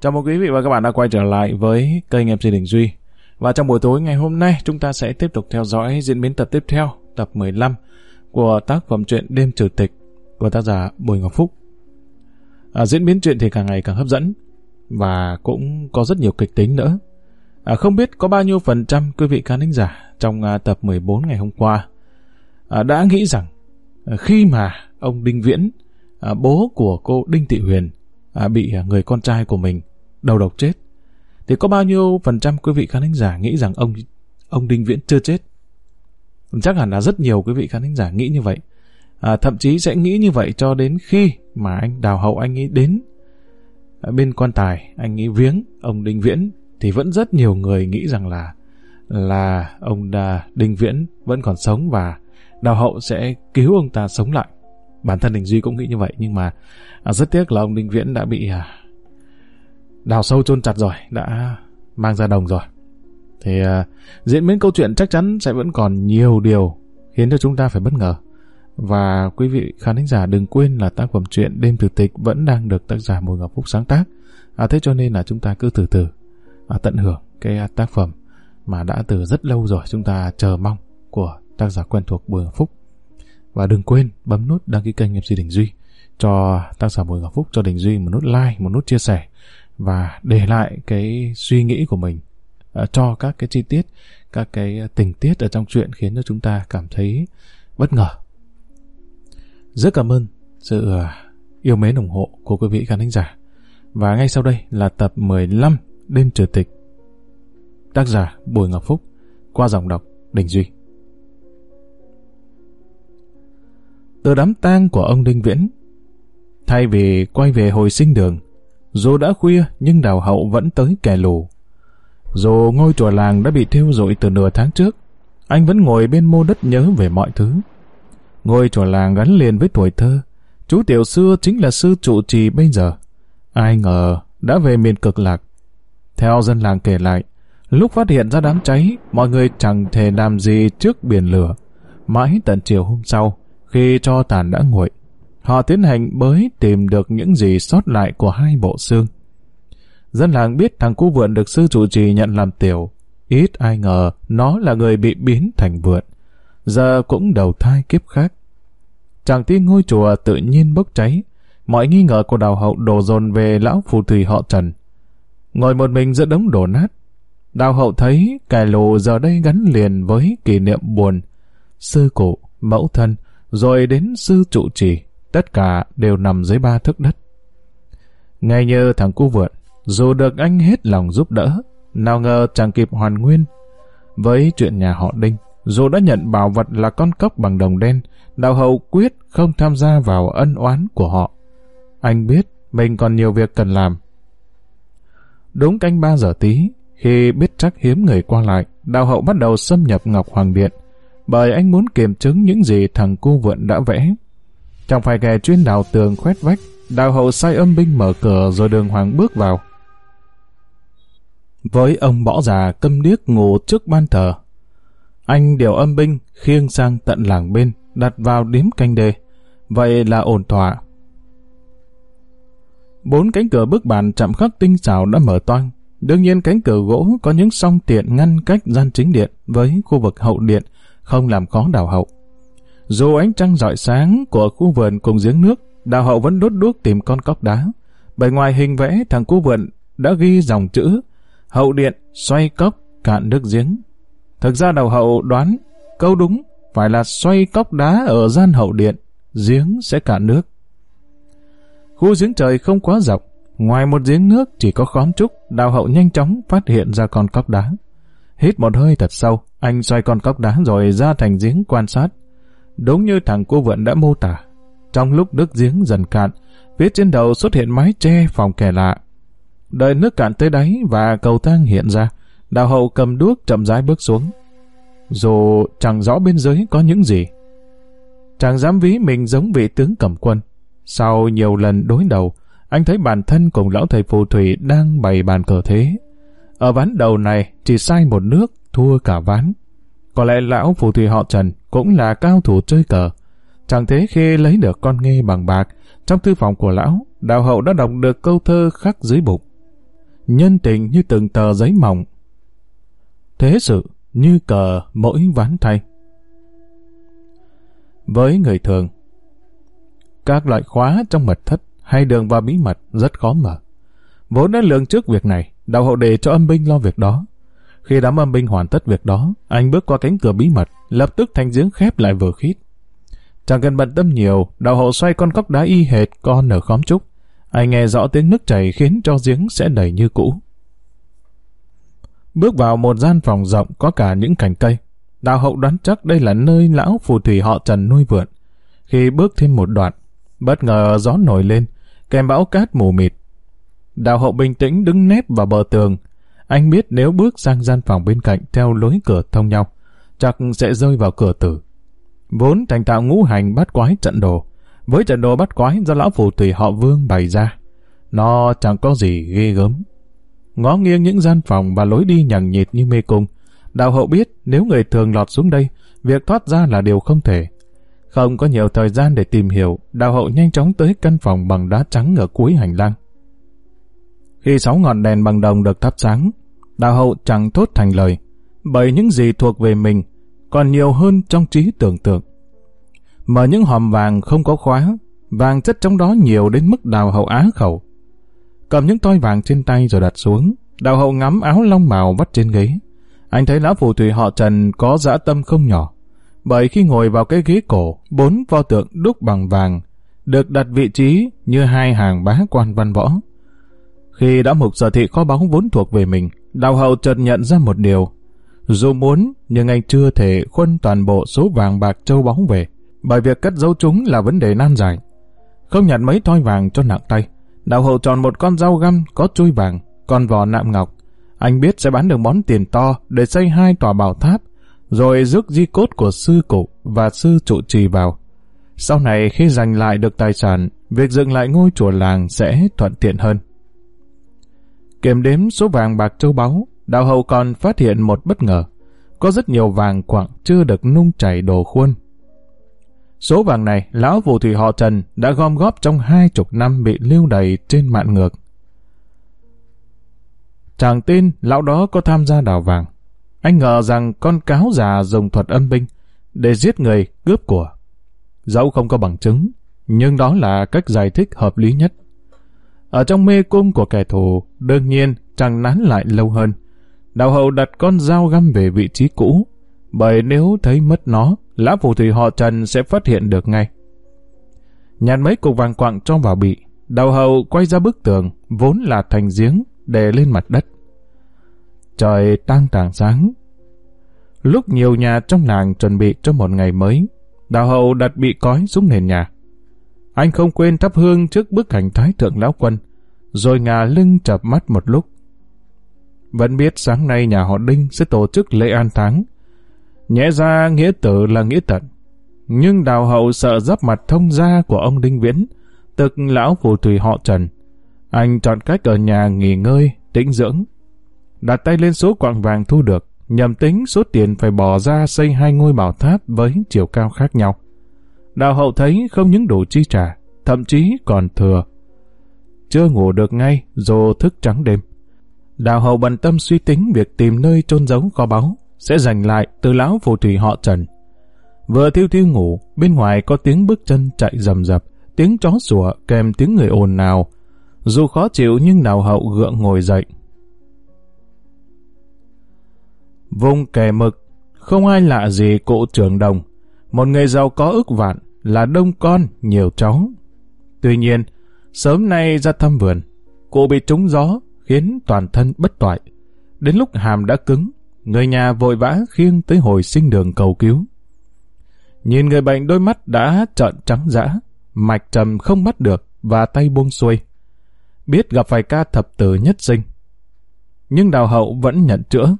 Chào mừng quý vị và các bạn đã quay trở lại với kênh MC Đình Duy. Và trong buổi tối ngày hôm nay, chúng ta sẽ tiếp tục theo dõi diễn biến tập tiếp theo, tập 15 của tác phẩm truyện Đêm Trừ Tịch của tác giả Bùi Ngọc Phúc. À, diễn biến truyện thì càng ngày càng hấp dẫn và cũng có rất nhiều kịch tính nữa. À, không biết có bao nhiêu phần trăm quý vị khán thính giả trong à, tập 14 ngày hôm qua à, đã nghĩ rằng à, khi mà ông Đinh Viễn, à, bố của cô Đinh Thị Huyền, à, bị à, người con trai của mình đầu độc chết, thì có bao nhiêu phần trăm quý vị khán thính giả nghĩ rằng ông ông Đinh Viễn chưa chết? Chắc hẳn là rất nhiều quý vị khán thính giả nghĩ như vậy. À, thậm chí sẽ nghĩ như vậy cho đến khi mà anh Đào Hậu anh ấy đến à, bên quan tài, anh ấy viếng ông Đinh Viễn thì vẫn rất nhiều người nghĩ rằng là là ông Đà, Đinh Viễn vẫn còn sống và Đào Hậu sẽ cứu ông ta sống lại. Bản thân Đình Duy cũng nghĩ như vậy nhưng mà à, rất tiếc là ông Đinh Viễn đã bị à, đào sâu chôn chặt rồi, đã mang ra đồng rồi. Thì uh, diễn biến câu chuyện chắc chắn sẽ vẫn còn nhiều điều khiến cho chúng ta phải bất ngờ. Và quý vị khán thính giả đừng quên là tác phẩm truyện Đêm Thực Tịch vẫn đang được tác giả Bùi Ngọc Phúc sáng tác. À, thế cho nên là chúng ta cứ từ từ à, tận hưởng cái à, tác phẩm mà đã từ rất lâu rồi chúng ta chờ mong của tác giả quen thuộc Bùi Ngọc Phúc. Và đừng quên bấm nút đăng ký kênh MC Đình Duy cho tác giả Bùi Ngọc Phúc cho Đình Duy một nút like, một nút chia sẻ và để lại cái suy nghĩ của mình à, cho các cái chi tiết, các cái tình tiết ở trong chuyện khiến cho chúng ta cảm thấy bất ngờ. Rất cảm ơn sự à, yêu mến ủng hộ của quý vị khán thính giả. Và ngay sau đây là tập 15 Đêm Trừ Tịch. Tác giả Bùi Ngọc Phúc qua dòng đọc Đình Duy. Từ đám tang của ông Đinh Viễn, thay vì quay về hồi sinh đường, dù đã khuya nhưng đào hậu vẫn tới kẻ lù. Dù ngôi chùa làng đã bị thiêu rụi từ nửa tháng trước, anh vẫn ngồi bên mô đất nhớ về mọi thứ. Ngôi chùa làng gắn liền với tuổi thơ, chú tiểu xưa chính là sư trụ trì bây giờ. Ai ngờ đã về miền cực lạc. Theo dân làng kể lại, lúc phát hiện ra đám cháy, mọi người chẳng thể làm gì trước biển lửa. Mãi tận chiều hôm sau, khi cho tàn đã nguội, họ tiến hành bới tìm được những gì sót lại của hai bộ xương. Dân làng biết thằng cu vượn được sư trụ trì nhận làm tiểu. Ít ai ngờ nó là người bị biến thành vượn. Giờ cũng đầu thai kiếp khác. chàng tin ngôi chùa tự nhiên bốc cháy. Mọi nghi ngờ của đào hậu đổ dồn về lão phù thủy họ Trần. Ngồi một mình giữa đống đổ nát. Đào hậu thấy cài lù giờ đây gắn liền với kỷ niệm buồn. Sư cụ, mẫu thân, rồi đến sư trụ trì, tất cả đều nằm dưới ba thước đất. Ngay như thằng cu vượn, dù được anh hết lòng giúp đỡ, nào ngờ chẳng kịp hoàn nguyên. Với chuyện nhà họ Đinh, dù đã nhận bảo vật là con cốc bằng đồng đen, đạo hậu quyết không tham gia vào ân oán của họ. Anh biết mình còn nhiều việc cần làm. Đúng canh ba giờ tí, khi biết chắc hiếm người qua lại, đạo hậu bắt đầu xâm nhập Ngọc Hoàng Điện, bởi anh muốn kiểm chứng những gì thằng cu vượn đã vẽ. Chẳng phải kẻ chuyên đào tường khoét vách, đào hậu sai âm binh mở cửa rồi đường hoàng bước vào. Với ông bỏ già câm điếc ngủ trước ban thờ, anh điều âm binh khiêng sang tận làng bên, đặt vào điếm canh đê. Vậy là ổn thỏa. Bốn cánh cửa bước bàn chạm khắc tinh xảo đã mở toang. Đương nhiên cánh cửa gỗ có những song tiện ngăn cách gian chính điện với khu vực hậu điện, không làm khó đào hậu. Dù ánh trăng rọi sáng của khu vườn cùng giếng nước, đào hậu vẫn đốt đuốc tìm con cóc đá. Bởi ngoài hình vẽ thằng khu vườn đã ghi dòng chữ hậu điện xoay cốc cạn nước giếng. Thực ra đào hậu đoán câu đúng phải là xoay cốc đá ở gian hậu điện, giếng sẽ cạn nước. Khu giếng trời không quá rộng, ngoài một giếng nước chỉ có khóm trúc, đào hậu nhanh chóng phát hiện ra con cóc đá. Hít một hơi thật sâu, anh xoay con cóc đá rồi ra thành giếng quan sát. Đúng như thằng cô vượn đã mô tả. Trong lúc nước giếng dần cạn, phía trên đầu xuất hiện mái che phòng kẻ lạ. Đợi nước cạn tới đáy và cầu thang hiện ra, đào hậu cầm đuốc chậm rãi bước xuống. Dù chẳng rõ bên dưới có những gì. chàng dám ví mình giống vị tướng cầm quân. Sau nhiều lần đối đầu, anh thấy bản thân cùng lão thầy phù thủy đang bày bàn cờ thế. Ở ván đầu này, chỉ sai một nước, thua cả ván. Có lẽ lão phù thủy họ Trần cũng là cao thủ chơi cờ. Chẳng thế khi lấy được con nghe bằng bạc, trong thư phòng của lão, đào hậu đã đọc được câu thơ khắc dưới bụng. nhân tình như từng tờ giấy mỏng. Thế sự như cờ mỗi ván thay. Với người thường, các loại khóa trong mật thất hay đường vào bí mật rất khó mở. Vốn đã lường trước việc này, đạo hậu để cho âm binh lo việc đó. Khi đám âm binh hoàn tất việc đó, anh bước qua cánh cửa bí mật, lập tức thanh giếng khép lại vừa khít. Chẳng cần bận tâm nhiều, đạo hậu xoay con cốc đá y hệt con ở khóm trúc. Anh nghe rõ tiếng nước chảy khiến cho giếng sẽ đầy như cũ. Bước vào một gian phòng rộng có cả những cành cây. Đạo hậu đoán chắc đây là nơi lão phù thủy họ Trần nuôi vượn. Khi bước thêm một đoạn, bất ngờ gió nổi lên, kèm bão cát mù mịt. Đạo hậu bình tĩnh đứng nép vào bờ tường. Anh biết nếu bước sang gian phòng bên cạnh theo lối cửa thông nhau, chắc sẽ rơi vào cửa tử. Vốn thành tạo ngũ hành bắt quái trận đồ, với trận đồ bắt quái do lão phù thủy họ Vương bày ra. Nó chẳng có gì ghê gớm. Ngó nghiêng những gian phòng và lối đi nhằng nhịt như mê cung, đạo hậu biết nếu người thường lọt xuống đây, việc thoát ra là điều không thể. Không có nhiều thời gian để tìm hiểu, đạo hậu nhanh chóng tới căn phòng bằng đá trắng ở cuối hành lang. Khi sáu ngọn đèn bằng đồng được thắp sáng, đạo hậu chẳng thốt thành lời, bởi những gì thuộc về mình còn nhiều hơn trong trí tưởng tượng. Mở những hòm vàng không có khóa, vàng chất trong đó nhiều đến mức đào hậu á khẩu. Cầm những toi vàng trên tay rồi đặt xuống, đào hậu ngắm áo long màu vắt trên ghế. Anh thấy lão phù thủy họ Trần có dã tâm không nhỏ, bởi khi ngồi vào cái ghế cổ, bốn pho tượng đúc bằng vàng, được đặt vị trí như hai hàng bá quan văn võ. Khi đã mục sở thị kho báu vốn thuộc về mình, đào hậu chợt nhận ra một điều. Dù muốn, nhưng anh chưa thể khuân toàn bộ số vàng bạc châu báu về, bởi việc cất giấu chúng là vấn đề nan giải. Không nhận mấy thoi vàng cho nặng tay, đào hậu chọn một con dao găm có chui vàng, con vò nạm ngọc. Anh biết sẽ bán được món tiền to để xây hai tòa bảo tháp, rồi rước di cốt của sư cụ và sư trụ trì vào. Sau này khi giành lại được tài sản, việc dựng lại ngôi chùa làng sẽ thuận tiện hơn. Kiểm đếm số vàng bạc châu báu, đạo hậu còn phát hiện một bất ngờ. Có rất nhiều vàng quặng chưa được nung chảy đồ khuôn. Số vàng này, lão phù thủy họ Trần đã gom góp trong hai chục năm bị lưu đầy trên mạng ngược. Chàng tin lão đó có tham gia đào vàng. Anh ngờ rằng con cáo già dùng thuật âm binh để giết người, cướp của. Dẫu không có bằng chứng, nhưng đó là cách giải thích hợp lý nhất. Ở trong mê cung của kẻ thù, đương nhiên chẳng nán lại lâu hơn. Đạo hậu đặt con dao găm về vị trí cũ, bởi nếu thấy mất nó, lão phù thủy họ Trần sẽ phát hiện được ngay. Nhặt mấy cục vàng quặng cho vào bị, đạo hậu quay ra bức tường, vốn là thành giếng, để lên mặt đất. Trời tăng tảng sáng. Lúc nhiều nhà trong làng chuẩn bị cho một ngày mới, đạo hậu đặt bị cói xuống nền nhà. Anh không quên thắp hương trước bức ảnh thái thượng lão quân, rồi ngả lưng chập mắt một lúc. Vẫn biết sáng nay nhà họ Đinh sẽ tổ chức lễ an táng. Nhẽ ra nghĩa tử là nghĩa tận. Nhưng đào hậu sợ giáp mặt thông gia của ông Đinh Viễn, tức lão phù thủy họ Trần. Anh chọn cách ở nhà nghỉ ngơi, tĩnh dưỡng. Đặt tay lên số quạng vàng thu được, nhầm tính số tiền phải bỏ ra xây hai ngôi bảo tháp với chiều cao khác nhau. Đào hậu thấy không những đủ chi trả, thậm chí còn thừa. Chưa ngủ được ngay, dù thức trắng đêm. Đào hậu bận tâm suy tính việc tìm nơi trôn giấu kho báu, sẽ giành lại từ lão phù thủy họ Trần. Vừa thiêu thiêu ngủ, bên ngoài có tiếng bước chân chạy rầm rập, tiếng chó sủa kèm tiếng người ồn nào. Dù khó chịu nhưng đào hậu gượng ngồi dậy. Vùng kẻ mực, không ai lạ gì cụ trưởng đồng. Một người giàu có ức vạn, là đông con, nhiều cháu. Tuy nhiên, sớm nay ra thăm vườn, cụ bị trúng gió, khiến toàn thân bất toại. Đến lúc hàm đã cứng, người nhà vội vã khiêng tới hồi sinh đường cầu cứu. Nhìn người bệnh đôi mắt đã trợn trắng dã, mạch trầm không bắt được và tay buông xuôi. Biết gặp phải ca thập tử nhất sinh. Nhưng đào hậu vẫn nhận chữa.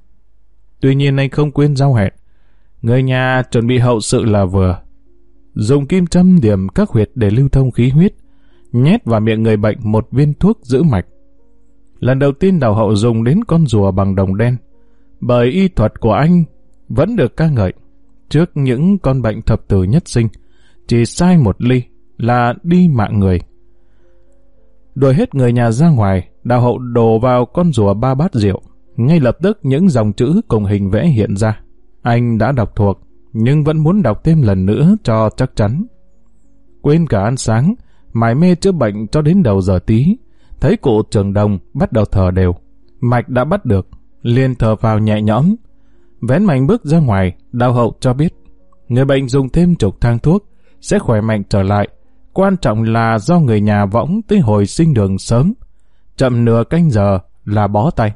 Tuy nhiên anh không quên giao hẹn. Người nhà chuẩn bị hậu sự là vừa dùng kim châm điểm các huyệt để lưu thông khí huyết, nhét vào miệng người bệnh một viên thuốc giữ mạch. Lần đầu tiên đào hậu dùng đến con rùa bằng đồng đen, bởi y thuật của anh vẫn được ca ngợi. Trước những con bệnh thập tử nhất sinh, chỉ sai một ly là đi mạng người. Đuổi hết người nhà ra ngoài, đào hậu đổ vào con rùa ba bát rượu. Ngay lập tức những dòng chữ cùng hình vẽ hiện ra. Anh đã đọc thuộc, nhưng vẫn muốn đọc thêm lần nữa cho chắc chắn. Quên cả ăn sáng, mải mê chữa bệnh cho đến đầu giờ tí. Thấy cụ trường đồng bắt đầu thở đều. Mạch đã bắt được, liền thở vào nhẹ nhõm. Vén mạnh bước ra ngoài, đau hậu cho biết. Người bệnh dùng thêm chục thang thuốc, sẽ khỏe mạnh trở lại. Quan trọng là do người nhà võng tới hồi sinh đường sớm. Chậm nửa canh giờ là bó tay.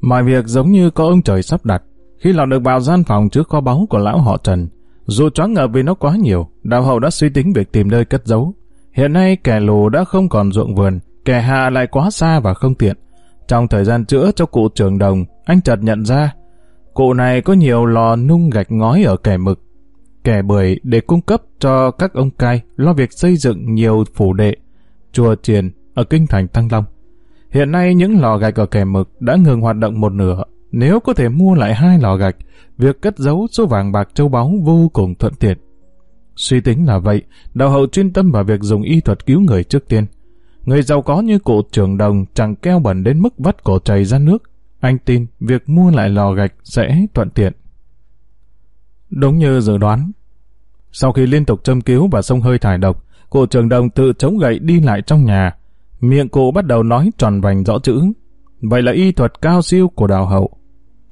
Mọi việc giống như có ông trời sắp đặt. Khi lọt được vào gian phòng trước kho báu của lão họ Trần, dù choáng ngợp vì nó quá nhiều, đào hậu đã suy tính việc tìm nơi cất giấu. Hiện nay kẻ lù đã không còn ruộng vườn, kẻ hạ lại quá xa và không tiện. Trong thời gian chữa cho cụ trưởng đồng, anh chợt nhận ra, cụ này có nhiều lò nung gạch ngói ở kẻ mực, kẻ bưởi để cung cấp cho các ông cai lo việc xây dựng nhiều phủ đệ, chùa triền ở kinh thành Thăng Long. Hiện nay những lò gạch ở kẻ mực đã ngừng hoạt động một nửa. Nếu có thể mua lại hai lò gạch, việc cất giấu số vàng bạc châu báu vô cùng thuận tiện. Suy tính là vậy, đạo hậu chuyên tâm vào việc dùng y thuật cứu người trước tiên. Người giàu có như cụ trưởng đồng chẳng keo bẩn đến mức vắt cổ chảy ra nước. Anh tin việc mua lại lò gạch sẽ thuận tiện. Đúng như dự đoán. Sau khi liên tục châm cứu và sông hơi thải độc, cụ trưởng đồng tự chống gậy đi lại trong nhà. Miệng cụ bắt đầu nói tròn vành rõ chữ. Vậy là y thuật cao siêu của đào hậu.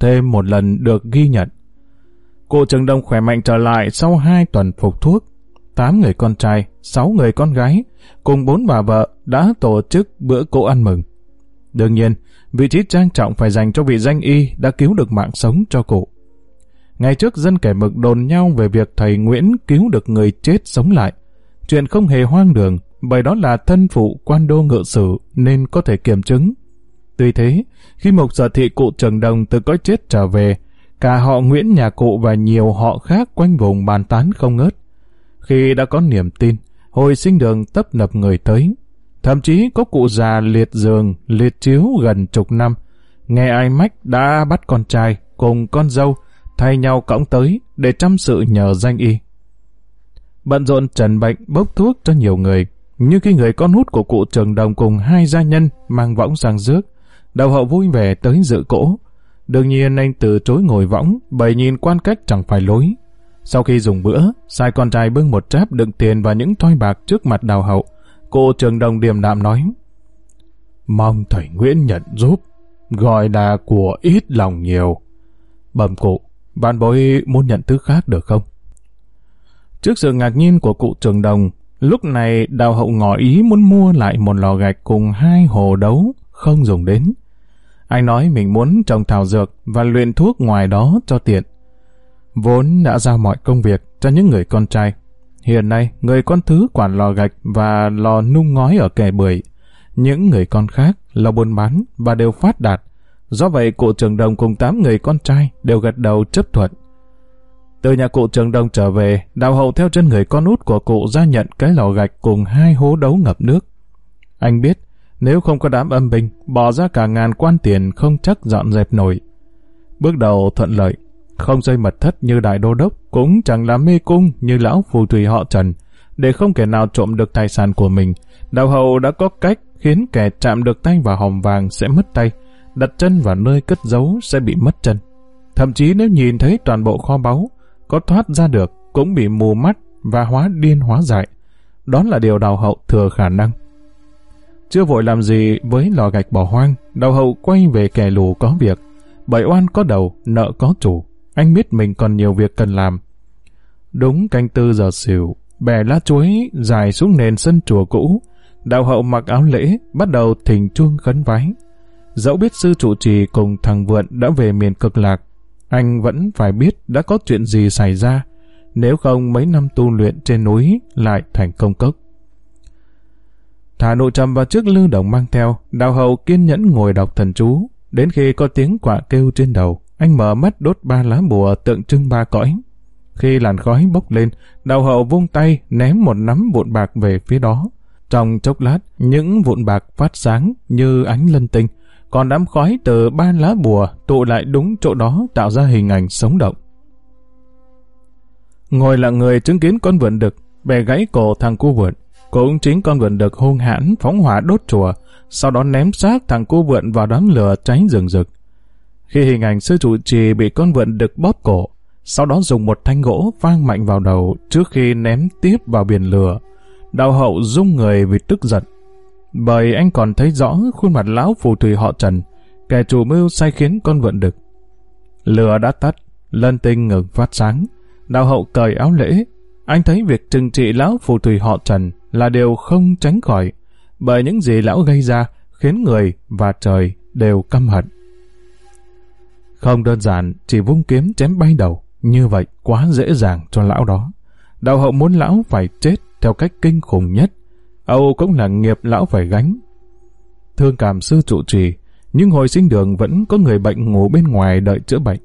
Thêm một lần được ghi nhận. Cụ trưởng Đông khỏe mạnh trở lại sau hai tuần phục thuốc. Tám người con trai, sáu người con gái, cùng bốn bà vợ đã tổ chức bữa cỗ ăn mừng. Đương nhiên, vị trí trang trọng phải dành cho vị danh y đã cứu được mạng sống cho cụ. Ngày trước dân kẻ mực đồn nhau về việc thầy Nguyễn cứu được người chết sống lại. Chuyện không hề hoang đường, bởi đó là thân phụ quan đô ngự sử nên có thể kiểm chứng. Tuy thế, khi một sở dạ thị cụ Trần Đồng từ cõi chết trở về, cả họ Nguyễn nhà cụ và nhiều họ khác quanh vùng bàn tán không ngớt. Khi đã có niềm tin, hồi sinh đường tấp nập người tới. Thậm chí có cụ già liệt giường, liệt chiếu gần chục năm. Nghe ai mách đã bắt con trai cùng con dâu thay nhau cõng tới để chăm sự nhờ danh y. Bận rộn trần bệnh bốc thuốc cho nhiều người, như khi người con hút của cụ trường đồng cùng hai gia nhân mang võng sang rước, đầu hậu vui vẻ tới dự cỗ. Đương nhiên anh từ chối ngồi võng, bày nhìn quan cách chẳng phải lối. Sau khi dùng bữa, sai con trai bưng một tráp đựng tiền và những thoi bạc trước mặt đào hậu. Cô trường đồng điềm đạm nói, Mong thầy Nguyễn nhận giúp, gọi là của ít lòng nhiều. Bẩm cụ, bạn bối muốn nhận thứ khác được không? Trước sự ngạc nhiên của cụ trường đồng, lúc này đào hậu ngỏ ý muốn mua lại một lò gạch cùng hai hồ đấu không dùng đến. Anh nói mình muốn trồng thảo dược và luyện thuốc ngoài đó cho tiện vốn đã giao mọi công việc cho những người con trai. Hiện nay, người con thứ quản lò gạch và lò nung ngói ở kẻ bưởi. Những người con khác là buôn bán và đều phát đạt. Do vậy, cụ trường đồng cùng tám người con trai đều gật đầu chấp thuận. Từ nhà cụ trường đồng trở về, đào hậu theo chân người con út của cụ ra nhận cái lò gạch cùng hai hố đấu ngập nước. Anh biết, nếu không có đám âm binh, bỏ ra cả ngàn quan tiền không chắc dọn dẹp nổi. Bước đầu thuận lợi, không rơi mật thất như đại đô đốc, cũng chẳng làm mê cung như lão phù thủy họ Trần. Để không kẻ nào trộm được tài sản của mình, đạo hậu đã có cách khiến kẻ chạm được tay vào hòm vàng sẽ mất tay, đặt chân vào nơi cất giấu sẽ bị mất chân. Thậm chí nếu nhìn thấy toàn bộ kho báu, có thoát ra được cũng bị mù mắt và hóa điên hóa dại. Đó là điều đào hậu thừa khả năng. Chưa vội làm gì với lò gạch bỏ hoang, đào hậu quay về kẻ lù có việc. Bởi oan có đầu, nợ có chủ. Anh biết mình còn nhiều việc cần làm. Đúng canh tư giờ xỉu, bè lá chuối dài xuống nền sân chùa cũ. Đạo hậu mặc áo lễ, bắt đầu thỉnh chuông khấn vái. Dẫu biết sư trụ trì cùng thằng Vượn đã về miền cực lạc, anh vẫn phải biết đã có chuyện gì xảy ra, nếu không mấy năm tu luyện trên núi lại thành công cốc. Thả nội trầm vào trước lư đồng mang theo, đạo hậu kiên nhẫn ngồi đọc thần chú, đến khi có tiếng quạ kêu trên đầu. Anh mở mắt đốt ba lá bùa tượng trưng ba cõi. Khi làn khói bốc lên, đào hậu vung tay ném một nắm vụn bạc về phía đó. Trong chốc lát, những vụn bạc phát sáng như ánh lân tinh, còn đám khói từ ba lá bùa tụ lại đúng chỗ đó tạo ra hình ảnh sống động. Ngồi là người chứng kiến con vượn đực, bè gãy cổ thằng cu vượn. Cũng chính con vượn được hung hãn phóng hỏa đốt chùa, sau đó ném xác thằng cô vượn vào đám lửa cháy rừng rực. Khi hình ảnh sư trụ trì bị con vượn đực bóp cổ, sau đó dùng một thanh gỗ vang mạnh vào đầu trước khi ném tiếp vào biển lửa, đạo hậu rung người vì tức giận. Bởi anh còn thấy rõ khuôn mặt lão phù thủy họ Trần, kẻ chủ mưu sai khiến con vượn đực. Lửa đã tắt, lân tinh ngừng phát sáng, đạo hậu cởi áo lễ. Anh thấy việc trừng trị lão phù thủy họ Trần là điều không tránh khỏi, bởi những gì lão gây ra khiến người và trời đều căm hận. Không đơn giản chỉ vung kiếm chém bay đầu, như vậy quá dễ dàng cho lão đó. Đạo hậu muốn lão phải chết theo cách kinh khủng nhất, Âu cũng là nghiệp lão phải gánh. Thương cảm sư trụ trì, nhưng hồi sinh đường vẫn có người bệnh ngủ bên ngoài đợi chữa bệnh.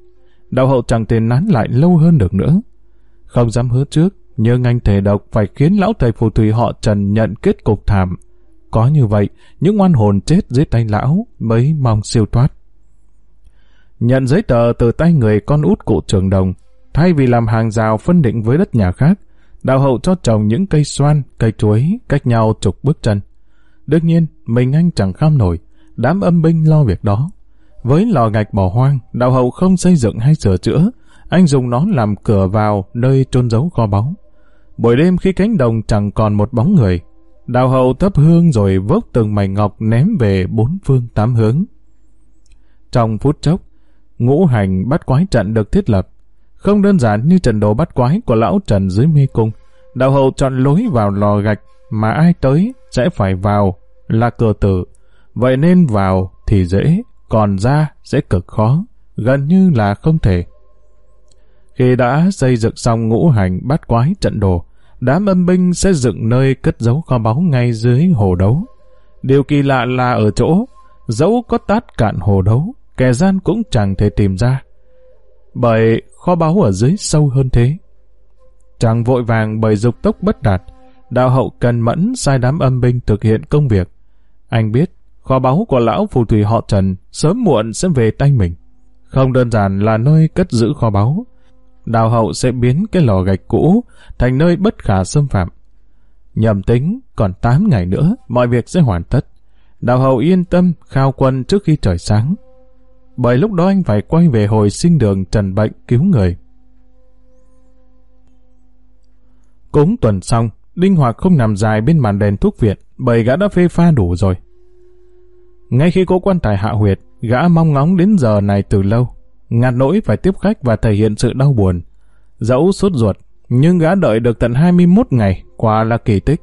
Đạo hậu chẳng thể nán lại lâu hơn được nữa. Không dám hứa trước, nhưng anh thể độc phải khiến lão thầy phù thủy họ Trần nhận kết cục thảm. Có như vậy, những oan hồn chết dưới tay lão mới mong siêu thoát. Nhận giấy tờ từ tay người con út cụ trường đồng, thay vì làm hàng rào phân định với đất nhà khác, đạo hậu cho trồng những cây xoan, cây chuối cách nhau chục bước chân. Đương nhiên, mình anh chẳng kham nổi, đám âm binh lo việc đó. Với lò gạch bỏ hoang, đạo hậu không xây dựng hay sửa chữa, anh dùng nó làm cửa vào nơi trôn giấu kho báu. Buổi đêm khi cánh đồng chẳng còn một bóng người, đạo hậu thắp hương rồi vốc từng mảnh ngọc ném về bốn phương tám hướng. Trong phút chốc, ngũ hành bắt quái trận được thiết lập. Không đơn giản như trận đồ bắt quái của lão Trần dưới mê cung. Đạo hậu chọn lối vào lò gạch mà ai tới sẽ phải vào là cửa tử. Vậy nên vào thì dễ, còn ra sẽ cực khó, gần như là không thể. Khi đã xây dựng xong ngũ hành bắt quái trận đồ, đám âm binh sẽ dựng nơi cất giấu kho báu ngay dưới hồ đấu. Điều kỳ lạ là ở chỗ, dẫu có tát cạn hồ đấu, kẻ gian cũng chẳng thể tìm ra. Bởi kho báu ở dưới sâu hơn thế. Chàng vội vàng bởi dục tốc bất đạt, đạo hậu cần mẫn sai đám âm binh thực hiện công việc. Anh biết, kho báu của lão phù thủy họ Trần sớm muộn sẽ về tay mình. Không đơn giản là nơi cất giữ kho báu, đào hậu sẽ biến cái lò gạch cũ thành nơi bất khả xâm phạm. Nhầm tính, còn 8 ngày nữa, mọi việc sẽ hoàn tất. Đào hậu yên tâm khao quân trước khi trời sáng. Bởi lúc đó anh phải quay về hồi sinh đường trần bệnh cứu người. Cúng tuần xong, Đinh Hoạt không nằm dài bên màn đèn thuốc viện, bởi gã đã phê pha đủ rồi. Ngay khi cố quan tài hạ huyệt, gã mong ngóng đến giờ này từ lâu ngạt nỗi phải tiếp khách và thể hiện sự đau buồn. Dẫu sốt ruột, nhưng gã đợi được tận 21 ngày, quả là kỳ tích.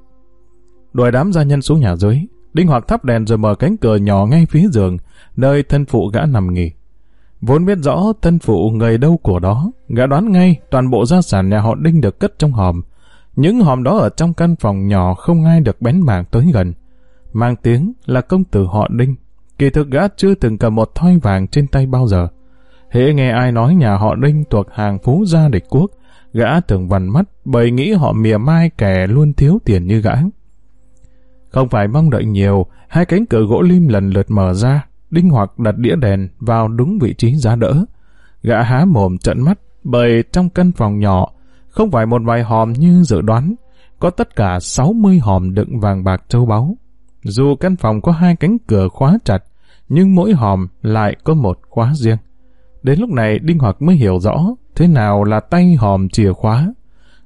Đuổi đám gia nhân xuống nhà dưới, Đinh Hoặc thắp đèn rồi mở cánh cửa nhỏ ngay phía giường, nơi thân phụ gã nằm nghỉ. Vốn biết rõ thân phụ người đâu của đó, gã đoán ngay toàn bộ gia sản nhà họ Đinh được cất trong hòm. Những hòm đó ở trong căn phòng nhỏ không ai được bén mảng tới gần. Mang tiếng là công tử họ Đinh. Kỳ thực gã chưa từng cầm một thoi vàng trên tay bao giờ. Hễ nghe ai nói nhà họ Đinh thuộc hàng phú gia địch quốc, gã thường vằn mắt bởi nghĩ họ mỉa mai kẻ luôn thiếu tiền như gã. Không phải mong đợi nhiều, hai cánh cửa gỗ lim lần lượt mở ra, Đinh hoặc đặt đĩa đèn vào đúng vị trí giá đỡ. Gã há mồm trận mắt bởi trong căn phòng nhỏ, không phải một vài hòm như dự đoán, có tất cả 60 hòm đựng vàng bạc châu báu. Dù căn phòng có hai cánh cửa khóa chặt, nhưng mỗi hòm lại có một khóa riêng. Đến lúc này Đinh Hoặc mới hiểu rõ thế nào là tay hòm chìa khóa.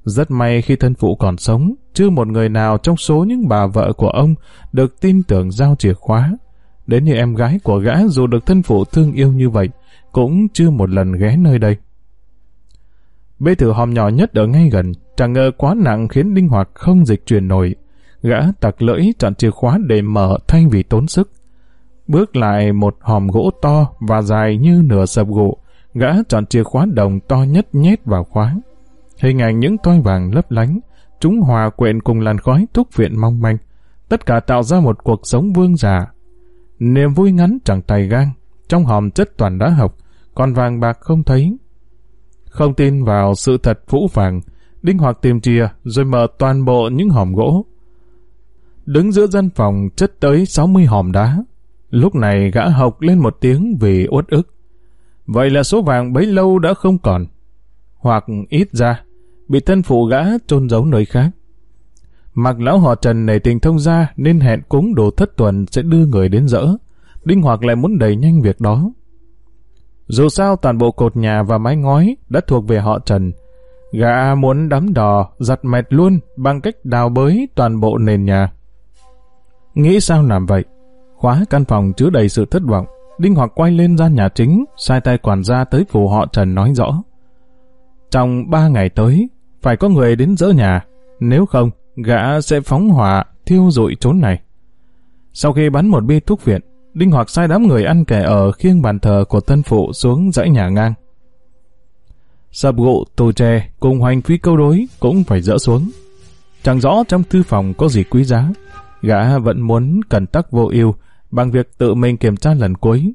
Rất may khi thân phụ còn sống, chưa một người nào trong số những bà vợ của ông được tin tưởng giao chìa khóa. Đến như em gái của gã dù được thân phụ thương yêu như vậy, cũng chưa một lần ghé nơi đây. Bê thử hòm nhỏ nhất ở ngay gần, chẳng ngờ quá nặng khiến Đinh Hoặc không dịch chuyển nổi. Gã tặc lưỡi chọn chìa khóa để mở thay vì tốn sức. Bước lại một hòm gỗ to và dài như nửa sập gỗ, gã chọn chìa khóa đồng to nhất nhét vào khóa. Hình ảnh những toi vàng lấp lánh, chúng hòa quyện cùng làn khói thuốc viện mong manh. Tất cả tạo ra một cuộc sống vương giả. Niềm vui ngắn chẳng tay gan, trong hòm chất toàn đá học, còn vàng bạc không thấy. Không tin vào sự thật phũ vàng Đinh Hoặc tìm chìa rồi mở toàn bộ những hòm gỗ. Đứng giữa dân phòng chất tới 60 hòm đá, Lúc này gã học lên một tiếng vì uất ức. Vậy là số vàng bấy lâu đã không còn. Hoặc ít ra, bị thân phụ gã chôn giấu nơi khác. Mặc lão họ Trần nảy tình thông gia nên hẹn cúng đồ thất tuần sẽ đưa người đến dỡ. Đinh Hoặc lại muốn đẩy nhanh việc đó. Dù sao toàn bộ cột nhà và mái ngói đã thuộc về họ Trần. Gã muốn đắm đò, giặt mệt luôn bằng cách đào bới toàn bộ nền nhà. Nghĩ sao làm vậy? Khóa căn phòng chứa đầy sự thất vọng. Đinh Hoặc quay lên gian nhà chính, sai tay quản gia tới phủ họ Trần nói rõ. Trong ba ngày tới, phải có người đến dỡ nhà. Nếu không, gã sẽ phóng hỏa, thiêu rụi trốn này. Sau khi bắn một bi thuốc viện, Đinh Hoặc sai đám người ăn kẻ ở khiêng bàn thờ của tân phụ xuống dãy nhà ngang. Sập gụ, tù tre cùng hoành phi câu đối cũng phải dỡ xuống. Chẳng rõ trong thư phòng có gì quý giá. Gã vẫn muốn cần tắc vô ưu bằng việc tự mình kiểm tra lần cuối.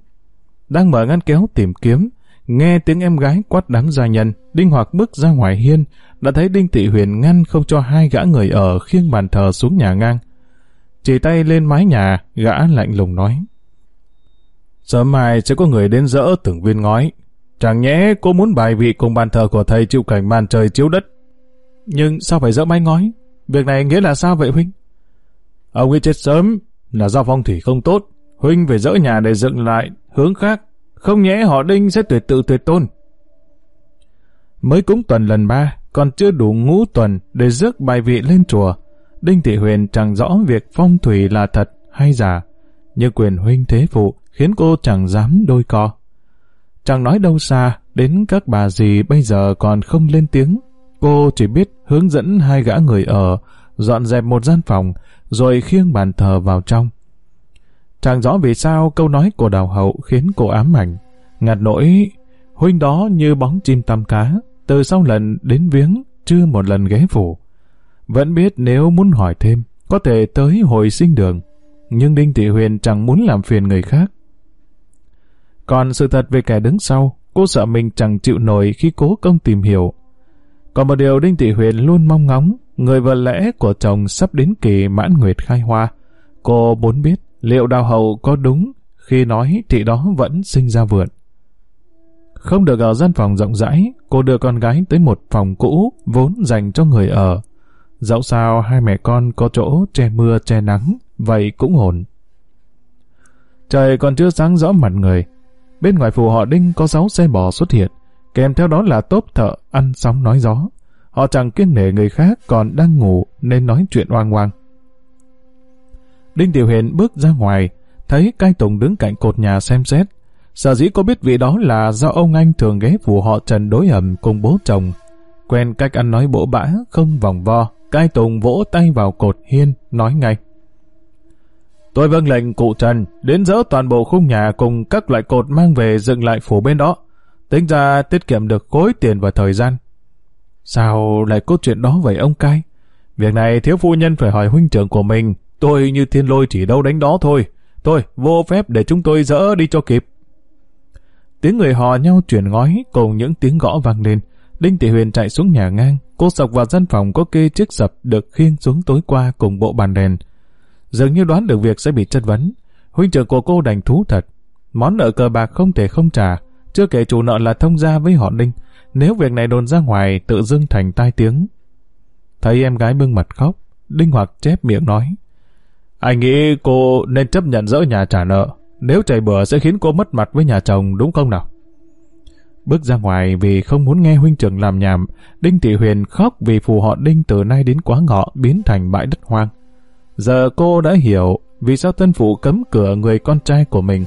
Đang mở ngăn kéo tìm kiếm, nghe tiếng em gái quát đám gia nhân, Đinh Hoặc bước ra ngoài hiên, đã thấy Đinh Thị Huyền ngăn không cho hai gã người ở khiêng bàn thờ xuống nhà ngang. Chỉ tay lên mái nhà, gã lạnh lùng nói. Sớm mai sẽ có người đến dỡ từng viên ngói. Chẳng nhẽ cô muốn bài vị cùng bàn thờ của thầy chịu cảnh màn trời chiếu đất. Nhưng sao phải dỡ mái ngói? Việc này nghĩa là sao vậy Huynh? Ông ấy chết sớm, là do phong thủy không tốt. Huynh phải dỡ nhà để dựng lại, hướng khác. Không nhẽ họ đinh sẽ tuyệt tự tuyệt tôn. Mới cúng tuần lần ba, còn chưa đủ ngũ tuần để rước bài vị lên chùa. Đinh Thị Huyền chẳng rõ việc phong thủy là thật hay giả, nhưng quyền huynh thế phụ khiến cô chẳng dám đôi co. Chẳng nói đâu xa, đến các bà dì bây giờ còn không lên tiếng. Cô chỉ biết hướng dẫn hai gã người ở, dọn dẹp một gian phòng, rồi khiêng bàn thờ vào trong. Chẳng rõ vì sao câu nói của đào hậu khiến cô ám ảnh. Ngặt nỗi, huynh đó như bóng chim tăm cá, từ sau lần đến viếng, chưa một lần ghé phủ. Vẫn biết nếu muốn hỏi thêm, có thể tới hồi sinh đường. Nhưng Đinh Thị Huyền chẳng muốn làm phiền người khác. Còn sự thật về kẻ đứng sau, cô sợ mình chẳng chịu nổi khi cố công tìm hiểu. Còn một điều Đinh Thị Huyền luôn mong ngóng, người vợ lẽ của chồng sắp đến kỳ mãn nguyệt khai hoa. Cô muốn biết liệu đào hậu có đúng khi nói chị đó vẫn sinh ra vượn. Không được ở gian phòng rộng rãi, cô đưa con gái tới một phòng cũ vốn dành cho người ở. Dẫu sao hai mẹ con có chỗ che mưa che nắng, vậy cũng ổn. Trời còn chưa sáng rõ mặt người. Bên ngoài phủ họ Đinh có 6 xe bò xuất hiện, kèm theo đó là tốp thợ ăn sóng nói gió. Họ chẳng kiêng nể người khác còn đang ngủ nên nói chuyện oang oang. Đinh Tiểu hiền bước ra ngoài, thấy cai tùng đứng cạnh cột nhà xem xét. Sở dĩ có biết vị đó là do ông anh thường ghé phủ họ Trần đối ẩm cùng bố chồng. Quen cách ăn nói bỗ bã, không vòng vo, cai tùng vỗ tay vào cột hiên, nói ngay. Tôi vâng lệnh cụ Trần đến dỡ toàn bộ khung nhà cùng các loại cột mang về dựng lại phủ bên đó. Tính ra tiết kiệm được khối tiền và thời gian. Sao lại có chuyện đó vậy ông cai? Việc này thiếu phu nhân phải hỏi huynh trưởng của mình. Tôi như thiên lôi chỉ đâu đánh đó thôi. Thôi, vô phép để chúng tôi dỡ đi cho kịp. Tiếng người hò nhau chuyển ngói cùng những tiếng gõ vang lên. Đinh Thị Huyền chạy xuống nhà ngang. Cô sọc vào gian phòng có kê chiếc sập được khiêng xuống tối qua cùng bộ bàn đèn. Dường như đoán được việc sẽ bị chất vấn. Huynh trưởng của cô đành thú thật. Món nợ cờ bạc không thể không trả. Chưa kể chủ nợ là thông gia với họ Đinh. Nếu việc này đồn ra ngoài tự dưng thành tai tiếng. Thấy em gái bưng mặt khóc, Đinh Hoạt chép miệng nói. Anh nghĩ cô nên chấp nhận dỡ nhà trả nợ. Nếu chạy bừa sẽ khiến cô mất mặt với nhà chồng đúng không nào? Bước ra ngoài vì không muốn nghe huynh trưởng làm nhảm, Đinh Thị Huyền khóc vì phù họ Đinh từ nay đến quá ngọ biến thành bãi đất hoang. Giờ cô đã hiểu vì sao tân phụ cấm cửa người con trai của mình.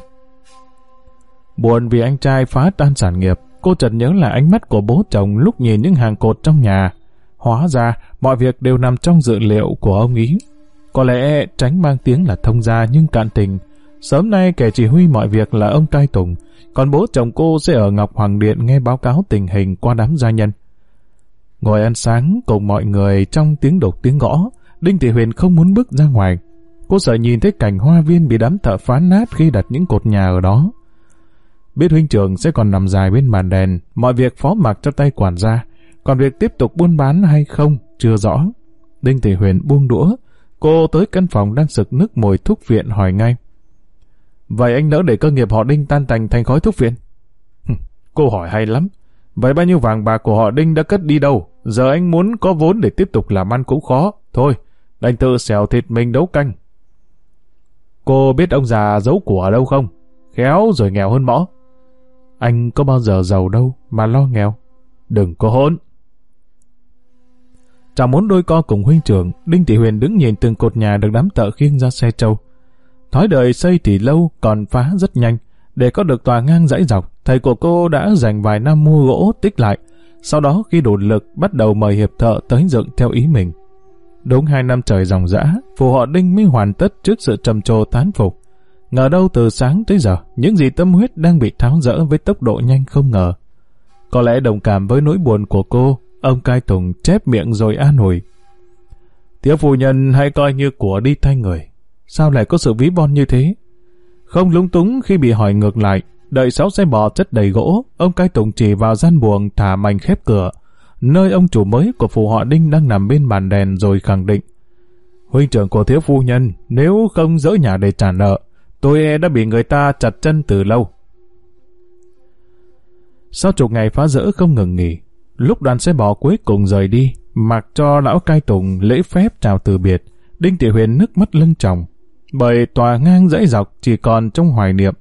Buồn vì anh trai phá tan sản nghiệp, cô chợt nhớ lại ánh mắt của bố chồng lúc nhìn những hàng cột trong nhà. Hóa ra, mọi việc đều nằm trong dự liệu của ông ý. Có lẽ tránh mang tiếng là thông gia nhưng cạn tình. Sớm nay kẻ chỉ huy mọi việc là ông Trai Tùng, còn bố chồng cô sẽ ở Ngọc Hoàng Điện nghe báo cáo tình hình qua đám gia nhân. Ngồi ăn sáng cùng mọi người trong tiếng đục tiếng gõ, Đinh Thị Huyền không muốn bước ra ngoài. Cô sợ nhìn thấy cảnh hoa viên bị đám thợ phá nát khi đặt những cột nhà ở đó. Biết huynh trưởng sẽ còn nằm dài bên màn đèn, mọi việc phó mặc cho tay quản gia. Còn việc tiếp tục buôn bán hay không, chưa rõ. Đinh Thị Huyền buông đũa. Cô tới căn phòng đang sực nước mùi thuốc viện hỏi ngay. Vậy anh nỡ để cơ nghiệp họ Đinh tan tành thành khói thuốc viện? cô hỏi hay lắm. Vậy bao nhiêu vàng bạc của họ Đinh đã cất đi đâu? Giờ anh muốn có vốn để tiếp tục làm ăn cũng khó. Thôi, đành tự xèo thịt mình đấu canh. Cô biết ông già giấu của ở đâu không? Khéo rồi nghèo hơn mõ. Anh có bao giờ giàu đâu mà lo nghèo. Đừng có hỗn. Chào muốn đôi co cùng huynh trưởng, Đinh Thị Huyền đứng nhìn từng cột nhà được đám tợ khiêng ra xe trâu. Thói đời xây thì lâu, còn phá rất nhanh. Để có được tòa ngang dãy dọc, thầy của cô đã dành vài năm mua gỗ tích lại. Sau đó khi đủ lực, bắt đầu mời hiệp thợ tới dựng theo ý mình. Đúng hai năm trời dòng dã, phù họ Đinh mới hoàn tất trước sự trầm trồ tán phục. Ngờ đâu từ sáng tới giờ, những gì tâm huyết đang bị tháo rỡ với tốc độ nhanh không ngờ. Có lẽ đồng cảm với nỗi buồn của cô, ông Cai Tùng chép miệng rồi an ủi. Thiếu phu nhân hay coi như của đi thay người. Sao lại có sự ví von như thế? Không lúng túng khi bị hỏi ngược lại, đợi sáu xe bò chất đầy gỗ, ông Cai Tùng chỉ vào gian buồng thả mảnh khép cửa, nơi ông chủ mới của phù họ Đinh đang nằm bên bàn đèn rồi khẳng định. Huynh trưởng của thiếu phu nhân, nếu không dỡ nhà để trả nợ, tôi e đã bị người ta chặt chân từ lâu. Sau chục ngày phá rỡ không ngừng nghỉ, lúc đoàn xe bò cuối cùng rời đi, mặc cho lão cai tùng lễ phép chào từ biệt, Đinh Thị Huyền nước mắt lưng tròng, bởi tòa ngang dãy dọc chỉ còn trong hoài niệm.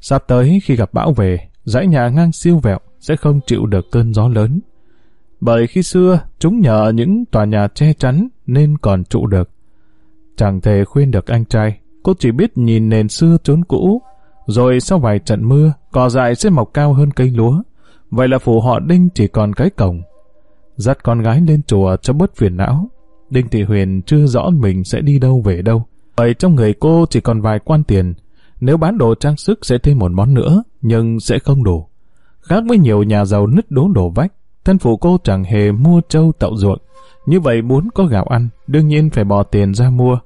Sắp tới khi gặp bão về, dãy nhà ngang siêu vẹo sẽ không chịu được cơn gió lớn. Bởi khi xưa, chúng nhờ những tòa nhà che chắn nên còn trụ được. Chẳng thể khuyên được anh trai, cô chỉ biết nhìn nền xưa trốn cũ, rồi sau vài trận mưa, cỏ dại sẽ mọc cao hơn cây lúa. Vậy là phủ họ Đinh chỉ còn cái cổng. Dắt con gái lên chùa cho bớt phiền não. Đinh Thị Huyền chưa rõ mình sẽ đi đâu về đâu. Vậy trong người cô chỉ còn vài quan tiền. Nếu bán đồ trang sức sẽ thêm một món nữa, nhưng sẽ không đủ. Khác với nhiều nhà giàu nứt đố đổ vách, thân phụ cô chẳng hề mua trâu tậu ruộng. Như vậy muốn có gạo ăn, đương nhiên phải bỏ tiền ra mua.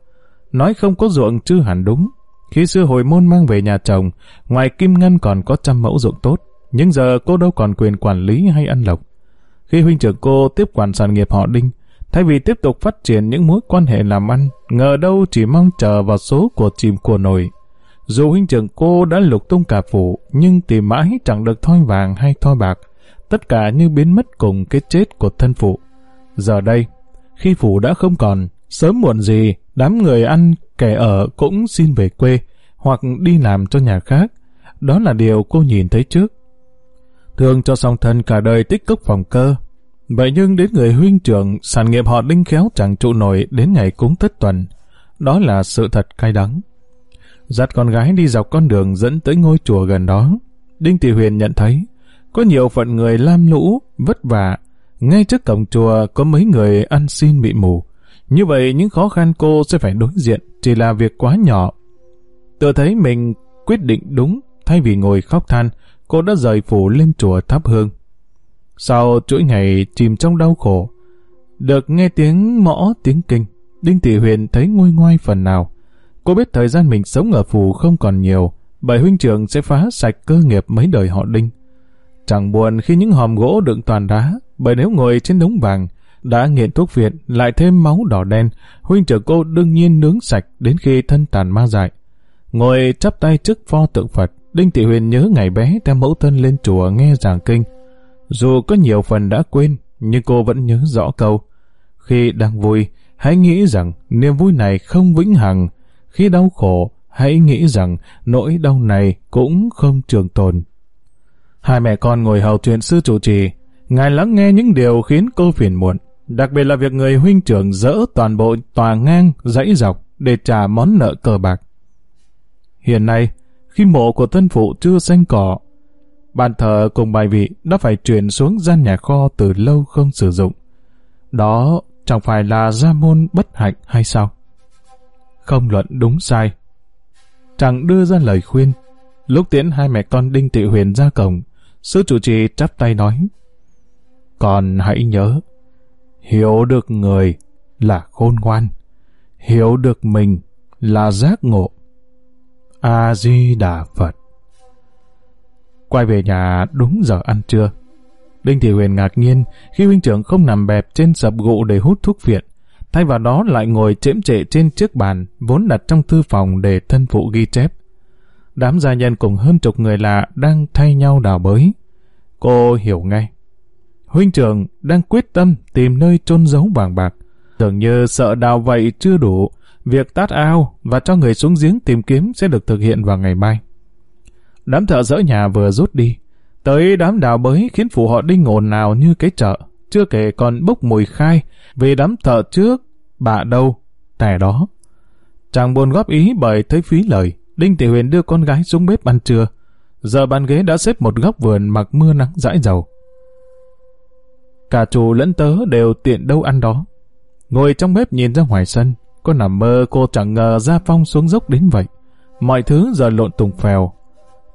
Nói không có ruộng chưa hẳn đúng. Khi xưa hồi môn mang về nhà chồng, ngoài Kim Ngân còn có trăm mẫu ruộng tốt, nhưng giờ cô đâu còn quyền quản lý hay ăn lộc. Khi huynh trưởng cô tiếp quản sản nghiệp họ Đinh, thay vì tiếp tục phát triển những mối quan hệ làm ăn, ngờ đâu chỉ mong chờ vào số của chìm của nổi. Dù huynh trưởng cô đã lục tung cả phủ, nhưng tìm mãi chẳng được thoi vàng hay thoi bạc, tất cả như biến mất cùng cái chết của thân phụ. Giờ đây, khi phủ đã không còn, sớm muộn gì, đám người ăn, kẻ ở cũng xin về quê, hoặc đi làm cho nhà khác. Đó là điều cô nhìn thấy trước. Thường cho song thân cả đời tích cốc phòng cơ. Vậy nhưng đến người huynh trưởng, sản nghiệp họ đinh khéo chẳng trụ nổi đến ngày cúng tất tuần. Đó là sự thật cay đắng. Dắt con gái đi dọc con đường dẫn tới ngôi chùa gần đó. Đinh Thị Huyền nhận thấy, có nhiều phận người lam lũ, vất vả. Ngay trước cổng chùa có mấy người ăn xin bị mù. Như vậy những khó khăn cô sẽ phải đối diện chỉ là việc quá nhỏ. Tự thấy mình quyết định đúng, thay vì ngồi khóc than, cô đã rời phủ lên chùa thắp hương. Sau chuỗi ngày chìm trong đau khổ, được nghe tiếng mõ tiếng kinh, Đinh Thị Huyền thấy nguôi ngoai phần nào. Cô biết thời gian mình sống ở phủ không còn nhiều, bởi huynh trưởng sẽ phá sạch cơ nghiệp mấy đời họ Đinh. Chẳng buồn khi những hòm gỗ đựng toàn đá, bởi nếu ngồi trên đống vàng, đã nghiện thuốc viện, lại thêm máu đỏ đen, huynh trưởng cô đương nhiên nướng sạch đến khi thân tàn ma dại. Ngồi chắp tay trước pho tượng Phật, Đinh Thị Huyền nhớ ngày bé theo mẫu thân lên chùa nghe giảng kinh. Dù có nhiều phần đã quên, nhưng cô vẫn nhớ rõ câu. Khi đang vui, hãy nghĩ rằng niềm vui này không vĩnh hằng. Khi đau khổ, hãy nghĩ rằng nỗi đau này cũng không trường tồn. Hai mẹ con ngồi hầu chuyện sư chủ trì, ngài lắng nghe những điều khiến cô phiền muộn, đặc biệt là việc người huynh trưởng dỡ toàn bộ tòa ngang, dãy dọc để trả món nợ cờ bạc. Hiện nay, khi mộ của thân phụ chưa xanh cỏ, bàn thờ cùng bài vị đã phải chuyển xuống gian nhà kho từ lâu không sử dụng. Đó chẳng phải là gia môn bất hạnh hay sao? Không luận đúng sai. Chẳng đưa ra lời khuyên. Lúc tiễn hai mẹ con Đinh Thị Huyền ra cổng, sư chủ trì chắp tay nói Còn hãy nhớ, hiểu được người là khôn ngoan, hiểu được mình là giác ngộ. A-di-đà Phật Quay về nhà đúng giờ ăn trưa. Đinh Thị Huyền ngạc nhiên khi huynh trưởng không nằm bẹp trên sập gụ để hút thuốc viện. Thay vào đó lại ngồi chễm trệ trên chiếc bàn vốn đặt trong thư phòng để thân phụ ghi chép. Đám gia nhân cùng hơn chục người lạ đang thay nhau đào bới. Cô hiểu ngay. Huynh trưởng đang quyết tâm tìm nơi chôn giấu vàng bạc. Tưởng như sợ đào vậy chưa đủ, việc tát ao và cho người xuống giếng tìm kiếm sẽ được thực hiện vào ngày mai. Đám thợ dỡ nhà vừa rút đi, tới đám đào bới khiến phủ họ đinh ồn nào như cái chợ, chưa kể còn bốc mùi khai vì đám thợ trước, bà đâu, tẻ đó. Chàng buồn góp ý bởi thấy phí lời, Đinh Thị Huyền đưa con gái xuống bếp ăn trưa. Giờ bàn ghế đã xếp một góc vườn mặc mưa nắng dãi dầu. Cả chủ lẫn tớ đều tiện đâu ăn đó. Ngồi trong bếp nhìn ra ngoài sân, có nằm mơ cô chẳng ngờ Gia Phong xuống dốc đến vậy. Mọi thứ giờ lộn tùng phèo.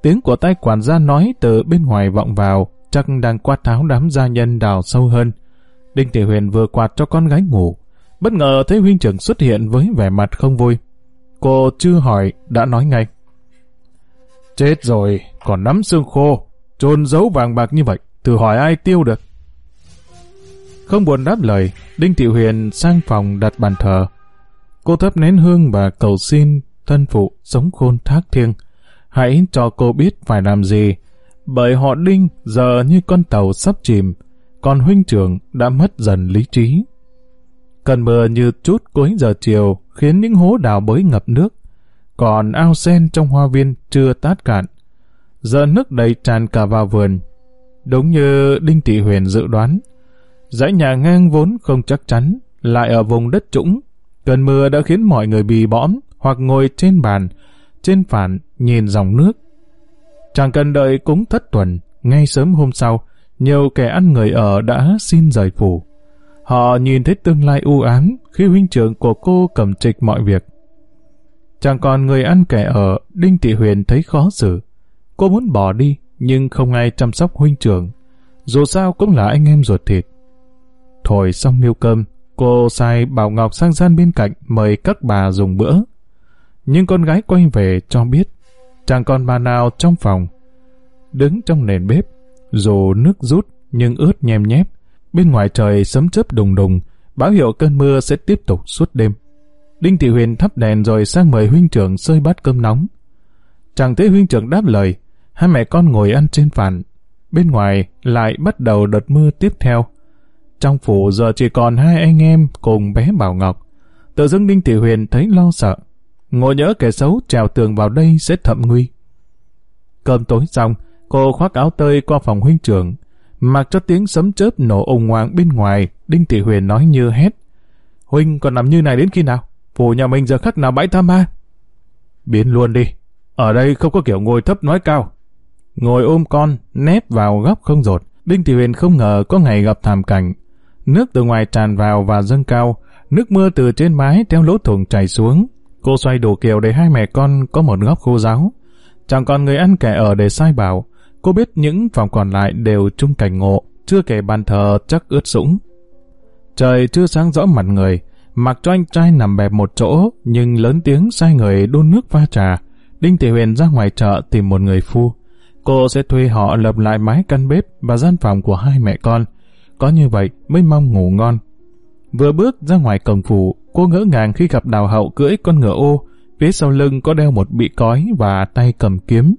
Tiếng của tay quản gia nói từ bên ngoài vọng vào, chắc đang quát tháo đám gia nhân đào sâu hơn. Đinh tiểu Huyền vừa quạt cho con gái ngủ, bất ngờ thấy huynh trưởng xuất hiện với vẻ mặt không vui. Cô chưa hỏi, đã nói ngay. Chết rồi, còn nắm xương khô, trôn giấu vàng bạc như vậy, thử hỏi ai tiêu được. Không buồn đáp lời, Đinh Thị Huyền sang phòng đặt bàn thờ. Cô thắp nén hương và cầu xin thân phụ sống khôn thác thiêng. Hãy cho cô biết phải làm gì, bởi họ Đinh giờ như con tàu sắp chìm, còn huynh trưởng đã mất dần lý trí. Cơn mưa như chút cuối giờ chiều khiến những hố đào bới ngập nước, còn ao sen trong hoa viên chưa tát cạn. Giờ nước đầy tràn cả vào vườn. Đúng như Đinh Thị Huyền dự đoán, dãy nhà ngang vốn không chắc chắn, lại ở vùng đất trũng. Cơn mưa đã khiến mọi người bì bõm hoặc ngồi trên bàn, trên phản nhìn dòng nước. Chẳng cần đợi cúng thất tuần, ngay sớm hôm sau, nhiều kẻ ăn người ở đã xin rời phủ. Họ nhìn thấy tương lai u ám khi huynh trưởng của cô cầm trịch mọi việc. Chẳng còn người ăn kẻ ở, Đinh Thị Huyền thấy khó xử. Cô muốn bỏ đi, nhưng không ai chăm sóc huynh trưởng. Dù sao cũng là anh em ruột thịt. Thổi xong niêu cơm, cô sai Bảo Ngọc sang gian bên cạnh mời các bà dùng bữa. Nhưng con gái quay về cho biết, chẳng còn bà nào trong phòng. Đứng trong nền bếp, dù nước rút nhưng ướt nhem nhép, bên ngoài trời sấm chớp đùng đùng, báo hiệu cơn mưa sẽ tiếp tục suốt đêm. Đinh Thị Huyền thắp đèn rồi sang mời huynh trưởng sơi bát cơm nóng. Chẳng thấy huynh trưởng đáp lời, hai mẹ con ngồi ăn trên phản. Bên ngoài lại bắt đầu đợt mưa tiếp theo. Trong phủ giờ chỉ còn hai anh em cùng bé Bảo Ngọc. Tự dưng Đinh Thị Huyền thấy lo sợ. Ngồi nhớ kẻ xấu trèo tường vào đây sẽ thậm nguy. Cơm tối xong, cô khoác áo tơi qua phòng huynh trưởng. Mặc cho tiếng sấm chớp nổ ồn ngoàng bên ngoài, Đinh Thị Huyền nói như hét. Huynh còn nằm như này đến khi nào? Phủ nhà mình giờ khắc nào bãi tham ma? Biến luôn đi. Ở đây không có kiểu ngồi thấp nói cao. Ngồi ôm con, nép vào góc không rột. Đinh Thị Huyền không ngờ có ngày gặp thảm cảnh. Nước từ ngoài tràn vào và dâng cao. Nước mưa từ trên mái theo lỗ thủng chảy xuống. Cô xoay đủ kiểu để hai mẹ con có một góc khô giáo. Chẳng còn người ăn kẻ ở để sai bảo. Cô biết những phòng còn lại đều chung cảnh ngộ, chưa kể bàn thờ chắc ướt sũng. Trời chưa sáng rõ mặt người, mặc cho anh trai nằm bẹp một chỗ, nhưng lớn tiếng sai người đun nước pha trà. Đinh Thị Huyền ra ngoài chợ tìm một người phu. Cô sẽ thuê họ lập lại mái căn bếp và gian phòng của hai mẹ con. Có như vậy mới mong ngủ ngon. Vừa bước ra ngoài cổng phủ, cô ngỡ ngàng khi gặp đào hậu cưỡi con ngựa ô, phía sau lưng có đeo một bị cói và tay cầm kiếm.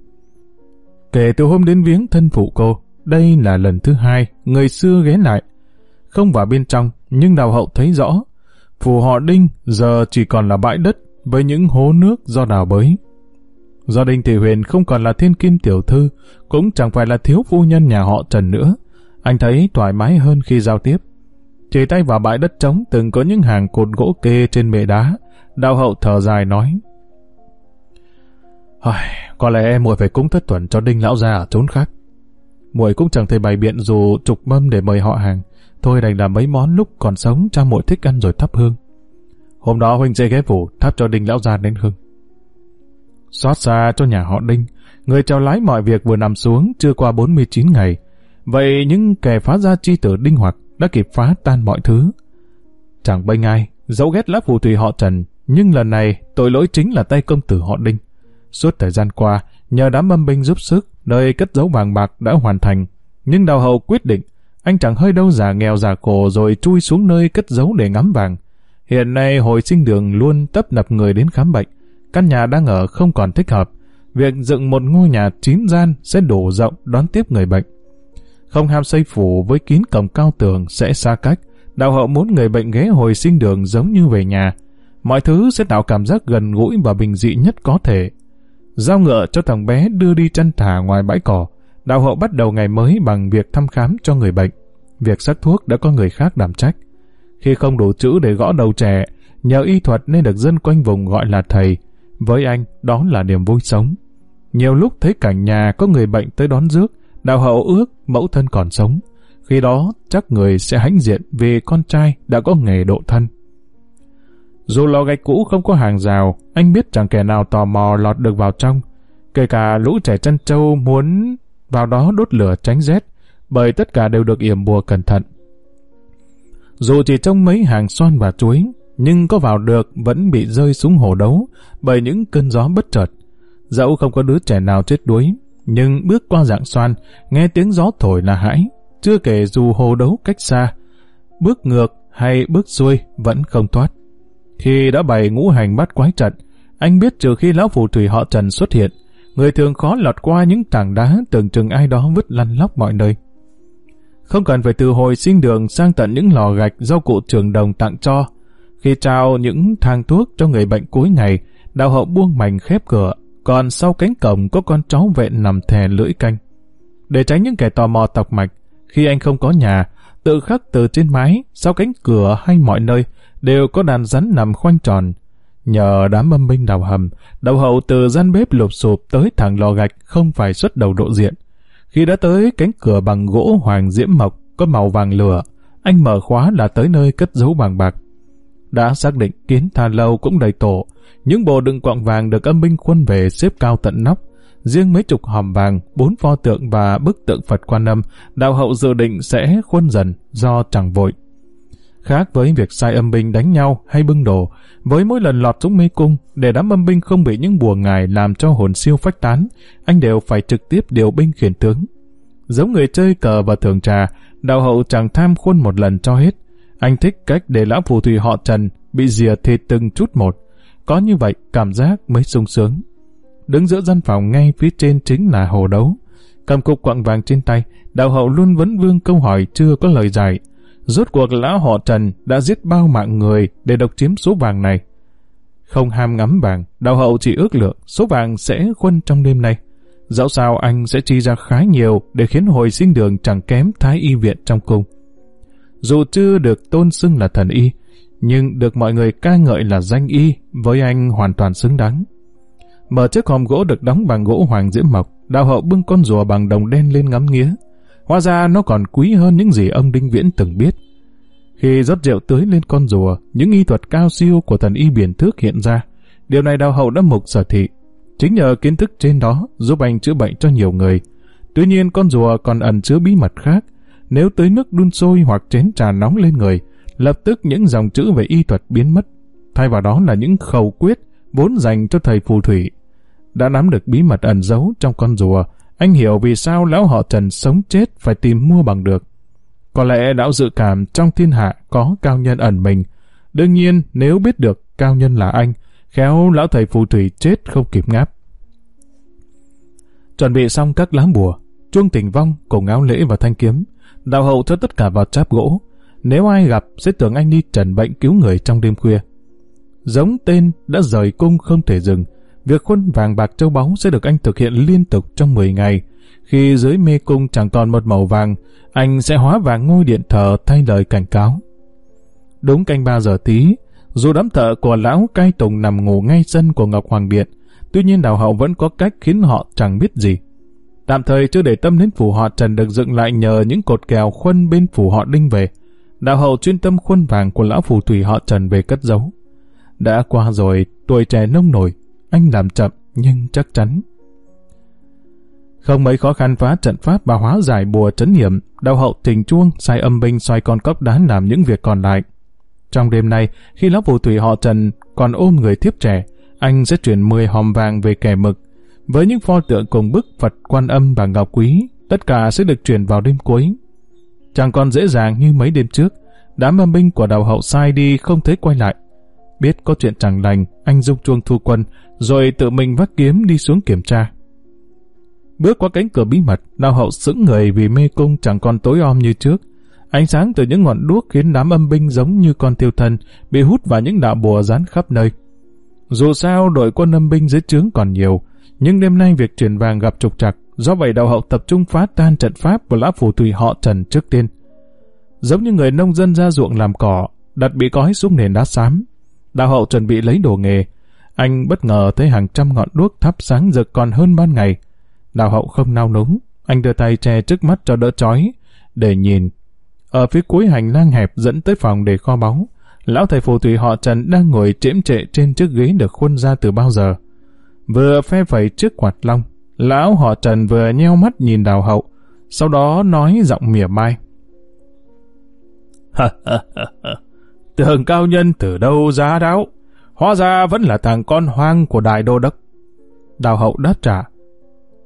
Kể từ hôm đến viếng thân phụ cô, đây là lần thứ hai người xưa ghé lại. Không vào bên trong, nhưng đào hậu thấy rõ, phủ họ Đinh giờ chỉ còn là bãi đất với những hố nước do đào bới. Do Đinh Thị Huyền không còn là thiên kim tiểu thư, cũng chẳng phải là thiếu phu nhân nhà họ Trần nữa. Anh thấy thoải mái hơn khi giao tiếp. Chỉ tay vào bãi đất trống từng có những hàng cột gỗ kê trên bệ đá. Đạo hậu thở dài nói. Có lẽ muội phải cúng thất tuần cho Đinh lão gia ở trốn khác. Muội cũng chẳng thể bày biện dù trục mâm để mời họ hàng. Thôi đành làm mấy món lúc còn sống cha muội thích ăn rồi thắp hương. Hôm đó huynh dây ghé phủ thắp cho Đinh lão gia đến hương. Xót xa cho nhà họ Đinh, người trao lái mọi việc vừa nằm xuống chưa qua 49 ngày. Vậy những kẻ phá ra chi tử Đinh hoạt đã kịp phá tan mọi thứ. Chẳng bênh ai, dẫu ghét lá phù thủy họ Trần, nhưng lần này tội lỗi chính là tay công tử họ Đinh. Suốt thời gian qua, nhờ đám âm binh giúp sức, nơi cất giấu vàng bạc đã hoàn thành. Nhưng đào hậu quyết định, anh chẳng hơi đâu già nghèo già cổ rồi chui xuống nơi cất giấu để ngắm vàng. Hiện nay hồi sinh đường luôn tấp nập người đến khám bệnh. Căn nhà đang ở không còn thích hợp. Việc dựng một ngôi nhà chín gian sẽ đủ rộng đón tiếp người bệnh. Không ham xây phủ với kín cổng cao tường sẽ xa cách, đạo hậu muốn người bệnh ghé hồi sinh đường giống như về nhà. Mọi thứ sẽ tạo cảm giác gần gũi và bình dị nhất có thể. Giao ngựa cho thằng bé đưa đi chăn thả ngoài bãi cỏ. Đạo hậu bắt đầu ngày mới bằng việc thăm khám cho người bệnh. Việc sắc thuốc đã có người khác đảm trách. Khi không đủ chữ để gõ đầu trẻ, nhờ y thuật nên được dân quanh vùng gọi là thầy. Với anh, đó là niềm vui sống. Nhiều lúc thấy cảnh nhà có người bệnh tới đón rước, đạo hậu ước mẫu thân còn sống. Khi đó, chắc người sẽ hãnh diện vì con trai đã có nghề độ thân. Dù lò gạch cũ không có hàng rào, anh biết chẳng kẻ nào tò mò lọt được vào trong. Kể cả lũ trẻ chân trâu muốn vào đó đốt lửa tránh rét, bởi tất cả đều được yểm bùa cẩn thận. Dù chỉ trong mấy hàng xoan và chuối, nhưng có vào được vẫn bị rơi xuống hồ đấu bởi những cơn gió bất chợt. Dẫu không có đứa trẻ nào chết đuối, nhưng bước qua dạng xoan, nghe tiếng gió thổi là hãi, chưa kể dù hồ đấu cách xa, bước ngược hay bước xuôi vẫn không thoát. Khi đã bày ngũ hành bắt quái trận, anh biết trừ khi lão phù thủy họ Trần xuất hiện, người thường khó lọt qua những tảng đá tưởng chừng ai đó vứt lăn lóc mọi nơi. Không cần phải từ hồi xin đường sang tận những lò gạch do cụ trường đồng tặng cho. Khi trao những thang thuốc cho người bệnh cuối ngày, đạo hậu buông mảnh khép cửa, còn sau cánh cổng có con cháu vệ nằm thè lưỡi canh. Để tránh những kẻ tò mò tọc mạch, khi anh không có nhà, tự khắc từ trên mái, sau cánh cửa hay mọi nơi, đều có đàn rắn nằm khoanh tròn. Nhờ đám âm binh đào hầm, đầu hậu từ gian bếp lụp sụp tới thẳng lò gạch không phải xuất đầu độ diện. Khi đã tới cánh cửa bằng gỗ hoàng diễm mộc có màu vàng lửa, anh mở khóa là tới nơi cất giấu vàng bạc. Đã xác định kiến tha lâu cũng đầy tổ, những bộ đựng quặng vàng được âm binh quân về xếp cao tận nóc. Riêng mấy chục hòm vàng, bốn pho tượng và bức tượng Phật Quan Âm, đạo hậu dự định sẽ khuân dần do chẳng vội. Khác với việc sai âm binh đánh nhau hay bưng đồ, với mỗi lần lọt xuống mê cung, để đám âm binh không bị những bùa ngài làm cho hồn siêu phách tán, anh đều phải trực tiếp điều binh khiển tướng. Giống người chơi cờ và thường trà, đạo hậu chẳng tham khuôn một lần cho hết. Anh thích cách để lão phù thủy họ Trần bị dìa thịt từng chút một. Có như vậy, cảm giác mới sung sướng. Đứng giữa gian phòng ngay phía trên chính là hồ đấu. Cầm cục quặng vàng trên tay, đạo hậu luôn vấn vương câu hỏi chưa có lời giải. Rốt cuộc lão họ Trần đã giết bao mạng người để độc chiếm số vàng này. Không ham ngắm vàng, đạo hậu chỉ ước lượng số vàng sẽ khuân trong đêm nay. Dẫu sao anh sẽ chi ra khá nhiều để khiến hồi sinh đường chẳng kém thái y viện trong cung. Dù chưa được tôn xưng là thần y, nhưng được mọi người ca ngợi là danh y với anh hoàn toàn xứng đáng. Mở chiếc hòm gỗ được đóng bằng gỗ hoàng diễm mộc, đạo hậu bưng con rùa bằng đồng đen lên ngắm nghía. Hóa ra nó còn quý hơn những gì ông Đinh Viễn từng biết. Khi rót rượu tưới lên con rùa, những y thuật cao siêu của thần y biển thước hiện ra. Điều này đào hậu đã mục sở thị. Chính nhờ kiến thức trên đó giúp anh chữa bệnh cho nhiều người. Tuy nhiên con rùa còn ẩn chứa bí mật khác. Nếu tới nước đun sôi hoặc chén trà nóng lên người, lập tức những dòng chữ về y thuật biến mất. Thay vào đó là những khẩu quyết vốn dành cho thầy phù thủy. Đã nắm được bí mật ẩn giấu trong con rùa, anh hiểu vì sao lão họ Trần sống chết phải tìm mua bằng được. Có lẽ lão dự cảm trong thiên hạ có cao nhân ẩn mình. Đương nhiên, nếu biết được cao nhân là anh, khéo lão thầy phù thủy chết không kịp ngáp. Chuẩn bị xong các lá bùa, chuông tình vong cùng áo lễ và thanh kiếm, đạo hậu cho tất cả vào cháp gỗ. Nếu ai gặp sẽ tưởng anh đi trần bệnh cứu người trong đêm khuya. Giống tên đã rời cung không thể dừng, việc khuân vàng bạc châu báu sẽ được anh thực hiện liên tục trong 10 ngày. Khi dưới mê cung chẳng còn một màu vàng, anh sẽ hóa vàng ngôi điện thờ thay lời cảnh cáo. Đúng canh ba giờ tí, dù đám thợ của lão cai tùng nằm ngủ ngay sân của Ngọc Hoàng Điện, tuy nhiên đào hậu vẫn có cách khiến họ chẳng biết gì. Tạm thời chưa để tâm đến phủ họ Trần được dựng lại nhờ những cột kèo khuân bên phủ họ Đinh về. Đạo hậu chuyên tâm khuân vàng của lão phù thủy họ Trần về cất giấu. Đã qua rồi, tuổi trẻ nông nổi, anh làm chậm nhưng chắc chắn. Không mấy khó khăn phá trận pháp và hóa giải bùa trấn hiểm, đạo hậu trình chuông sai âm binh xoay con cốc đá làm những việc còn lại. Trong đêm nay, khi lão phù thủy họ Trần còn ôm người thiếp trẻ, anh sẽ chuyển 10 hòm vàng về kẻ mực. Với những pho tượng cùng bức Phật quan âm và ngọc quý, tất cả sẽ được chuyển vào đêm cuối. Chẳng còn dễ dàng như mấy đêm trước, đám âm binh của đào hậu sai đi không thấy quay lại. Biết có chuyện chẳng lành, anh dung chuông thu quân, rồi tự mình vác kiếm đi xuống kiểm tra. Bước qua cánh cửa bí mật, đào hậu sững người vì mê cung chẳng còn tối om như trước. Ánh sáng từ những ngọn đuốc khiến đám âm binh giống như con tiêu thân bị hút vào những đạo bùa dán khắp nơi. Dù sao đội quân âm binh dưới trướng còn nhiều, nhưng đêm nay việc chuyển vàng gặp trục trặc, do vậy đạo hậu tập trung phá tan trận pháp của lão phù thủy họ Trần trước tiên. Giống như người nông dân ra ruộng làm cỏ, đặt bị cói xuống nền đá xám. Đạo hậu chuẩn bị lấy đồ nghề. Anh bất ngờ thấy hàng trăm ngọn đuốc thắp sáng rực còn hơn ban ngày. Đạo hậu không nao núng, anh đưa tay che trước mắt cho đỡ chói, để nhìn. Ở phía cuối hành lang hẹp dẫn tới phòng để kho báu, lão thầy phù thủy họ Trần đang ngồi trễm trệ trên chiếc ghế được khuôn ra từ bao giờ. Vừa phe phẩy trước quạt long, lão họ Trần vừa nheo mắt nhìn đào hậu, sau đó nói giọng mỉa mai. Tưởng cao nhân từ đâu ra đáo, hóa ra vẫn là thằng con hoang của đại đô đốc. Đào hậu đáp trả,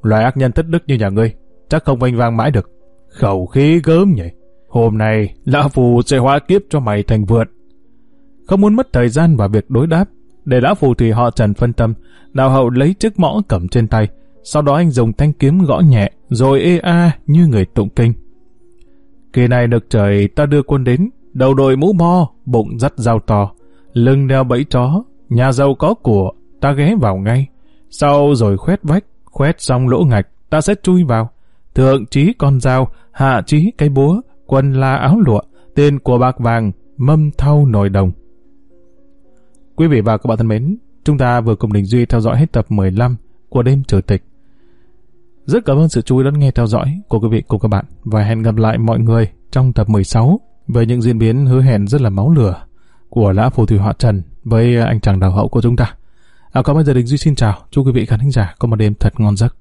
loài ác nhân tất đức như nhà ngươi, chắc không vinh vang mãi được. Khẩu khí gớm nhỉ, hôm nay lão phù sẽ hóa kiếp cho mày thành vượt. Không muốn mất thời gian vào việc đối đáp, để lão phù thủy họ trần phân tâm, đào hậu lấy chiếc mõ cầm trên tay, sau đó anh dùng thanh kiếm gõ nhẹ, rồi ê a như người tụng kinh. Kỳ này được trời ta đưa quân đến, đầu đội mũ bo, bụng dắt dao to, lưng đeo bẫy chó, nhà giàu có của, ta ghé vào ngay. Sau rồi khoét vách, khoét xong lỗ ngạch, ta sẽ chui vào. Thượng trí con dao, hạ trí cái búa, quần là áo lụa, tên của bạc vàng, mâm thau nồi đồng. Quý vị và các bạn thân mến, chúng ta vừa cùng Đình Duy theo dõi hết tập 15 của đêm trời tịch. Rất cảm ơn sự chú ý lắng nghe theo dõi của quý vị cùng các bạn và hẹn gặp lại mọi người trong tập 16 về những diễn biến hứa hẹn rất là máu lửa của lã phù thủy họa trần với anh chàng đào hậu của chúng ta. À, còn bây giờ Đình Duy xin chào, chúc quý vị khán thính giả có một đêm thật ngon giấc.